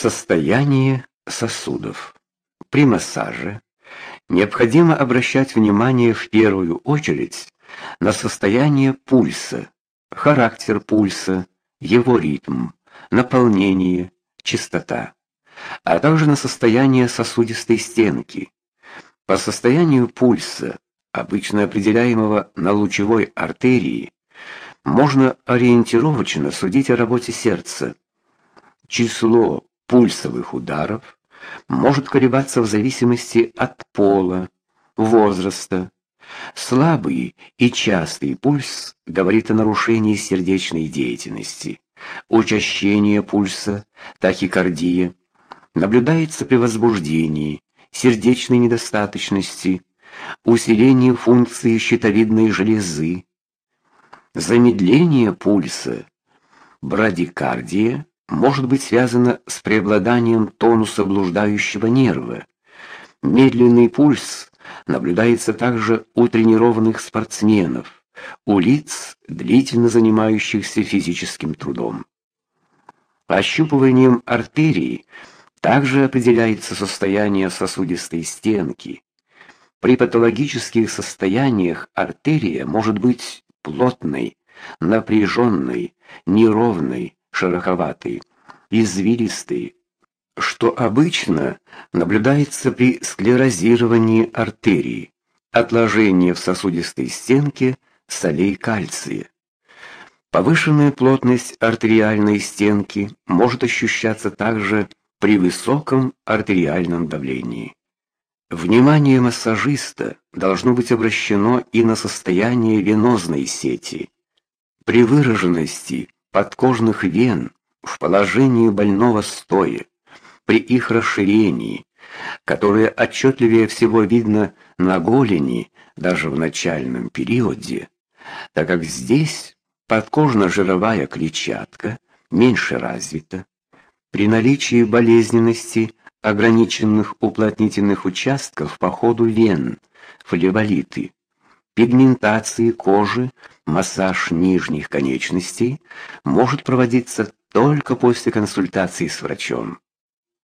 Состояние сосудов. При массаже необходимо обращать внимание в первую очередь на состояние пульса, характер пульса, его ритм, наполнение, частота, а также на состояние сосудистой стенки. По состоянию пульса, обычно определяемого на лучевой артерии, можно ориентировочно судить о работе сердца. Число пульсовых ударов может колебаться в зависимости от пола, возраста. Слабый и частый пульс говорит о нарушении сердечной деятельности. Учащение пульса, тахикардия наблюдается при возбуждении, сердечной недостаточности, усилении функции щитовидной железы, замедление пульса, брадикардия может быть связано с преобладанием тонуса блуждающего нерва. Медленный пульс наблюдается также у тренированных спортсменов, у лиц, длительно занимающихся физическим трудом. Ощупыванием артерии также определяется состояние сосудистой стенки. При патологических состояниях артерия может быть плотной, напряженной, неровной, шероховатый, извилистый, что обычно наблюдается при склерозировании артерий, отложении в сосудистой стенке солей кальция. Повышенная плотность артериальной стенки может ощущаться также при высоком артериальном давлении. Внимание массажиста должно быть обращено и на состояние венозной сети. При выраженности подкожных вен в положении больного стоя, при их расширении, которое отчетливее всего видно на голени даже в начальном периоде, так как здесь подкожно-жировая клетчатка меньше развита, при наличии болезненности ограниченных уплотнительных участков по ходу вен, флеболиты, пигментации кожи, массаж нижних конечностей может проводиться только после консультации с врачом.